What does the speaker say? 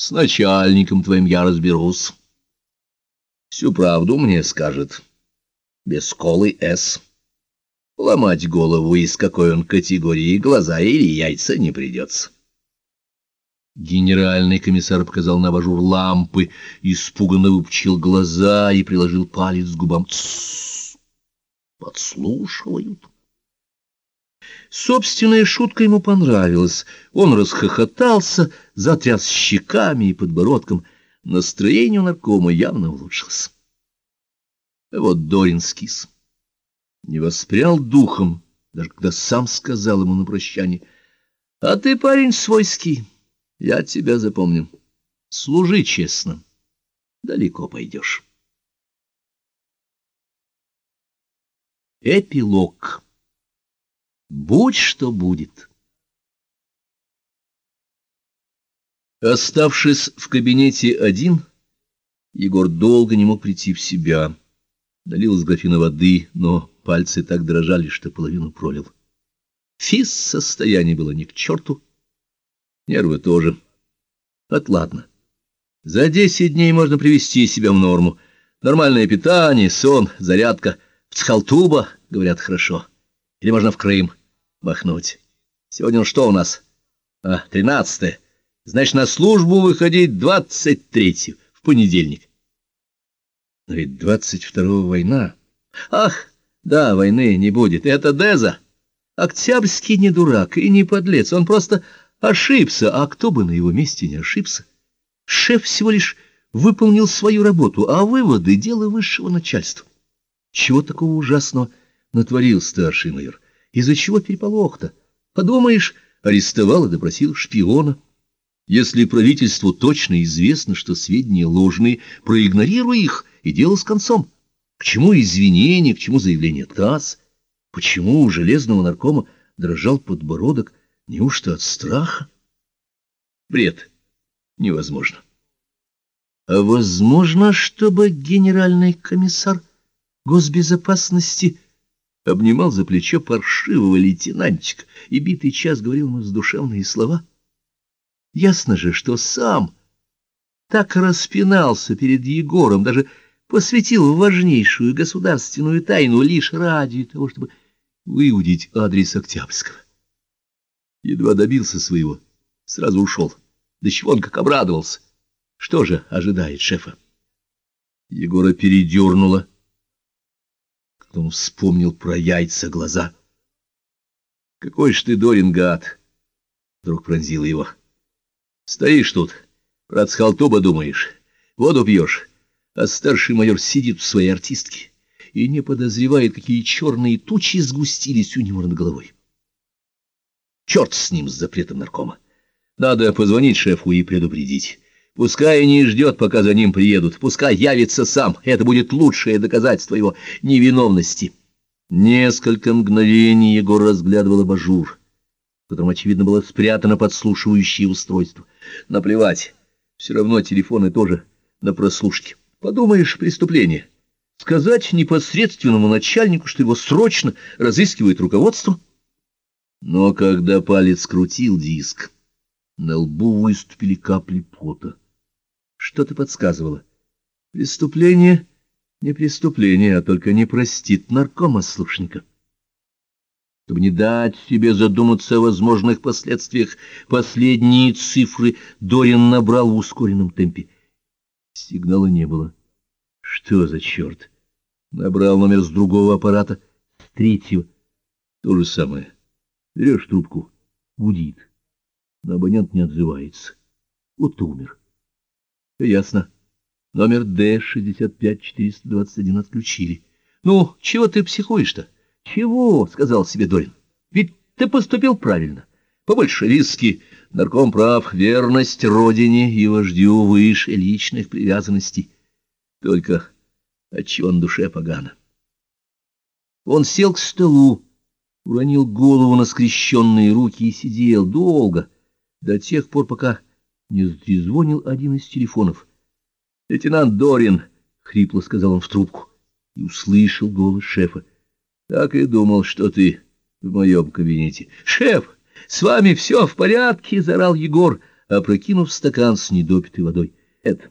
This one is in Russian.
С начальником твоим я разберусь. Всю правду мне скажет. Без колы «С». Ломать голову, из какой он категории, глаза или яйца не придется. Генеральный комиссар показал на абажур лампы, испуганно выпучил глаза и приложил палец к губам. Тссс! Подслушивают. Собственная шутка ему понравилась. Он расхохотался, затряс щеками и подбородком. Настроение у наркома явно улучшилось. вот Дорин скис. Не воспрял духом, даже когда сам сказал ему на прощание. — А ты, парень, свойский. Я тебя запомню. Служи честно. Далеко пойдешь. Эпилог. Будь что будет. Оставшись в кабинете один, Егор долго не мог прийти в себя. Налил из графина воды, но пальцы так дрожали, что половину пролил. Физ состояние было ни к черту. Нервы тоже. Вот ладно. За десять дней можно привести себя в норму. Нормальное питание, сон, зарядка. В Цхалтуба, говорят, хорошо. Или можно в Крым махнуть. Сегодня что у нас? А, тринадцатое. Значит, на службу выходить двадцать третьего, в понедельник. Но ведь двадцать второго война. Ах, да, войны не будет. Это Деза. Октябрьский не дурак и не подлец. Он просто Ошибся, а кто бы на его месте не ошибся? Шеф всего лишь выполнил свою работу, а выводы — дело высшего начальства. Чего такого ужасного натворил старший майор? Из-за чего переполох-то? Подумаешь, арестовал и допросил шпиона. Если правительству точно известно, что сведения ложные, проигнорируй их, и дело с концом. К чему извинения, к чему заявление ТАСС? Почему у железного наркома дрожал подбородок, Неужто от страха? Бред. Невозможно. А возможно, чтобы генеральный комиссар госбезопасности обнимал за плечо паршивого лейтенантика и битый час говорил ему задушевные слова? Ясно же, что сам так распинался перед Егором, даже посвятил важнейшую государственную тайну лишь ради того, чтобы выудить адрес Октябрьского. Едва добился своего, сразу ушел. Да чего он как обрадовался. Что же ожидает шефа? Егора передернуло. Он вспомнил про яйца глаза. Какой ж ты, Дорин, гад! Вдруг пронзил его. Стоишь тут, про Цхалтуба думаешь, воду пьешь, а старший майор сидит в своей артистке и не подозревает, какие черные тучи сгустились у него над головой. Черт с ним, с запретом наркома. Надо позвонить шефу и предупредить. Пускай не ждет, пока за ним приедут. Пускай явится сам. Это будет лучшее доказательство его невиновности. Несколько мгновений Егор разглядывал абажур, в котором, очевидно, было спрятано подслушивающее устройство. Наплевать. Все равно телефоны тоже на прослушке. Подумаешь, преступление. Сказать непосредственному начальнику, что его срочно разыскивает руководство — но когда палец крутил диск, на лбу выступили капли пота. Что-то подсказывало. Преступление не преступление, а только не простит наркомослушника. Чтобы не дать себе задуматься о возможных последствиях, последние цифры Дорин набрал в ускоренном темпе. Сигнала не было. Что за черт? Набрал номер с другого аппарата, с третьего. То же самое. Берешь трубку, гудит, но абонент не отзывается. Вот умер. Ясно. Номер Д-65-421 отключили. Ну, чего ты психуешь-то? Чего, сказал себе Дорин. Ведь ты поступил правильно. Побольше риски, нарком прав, верность родине и вождю выше личных привязанностей. Только отчего на душе погано. Он сел к столу, уронил голову на скрещенные руки и сидел долго, до тех пор, пока не затрезвонил один из телефонов. — Лейтенант Дорин, — хрипло сказал он в трубку, и услышал голос шефа. — Так и думал, что ты в моем кабинете. — Шеф, с вами все в порядке, — заорал Егор, опрокинув стакан с недопитой водой. Это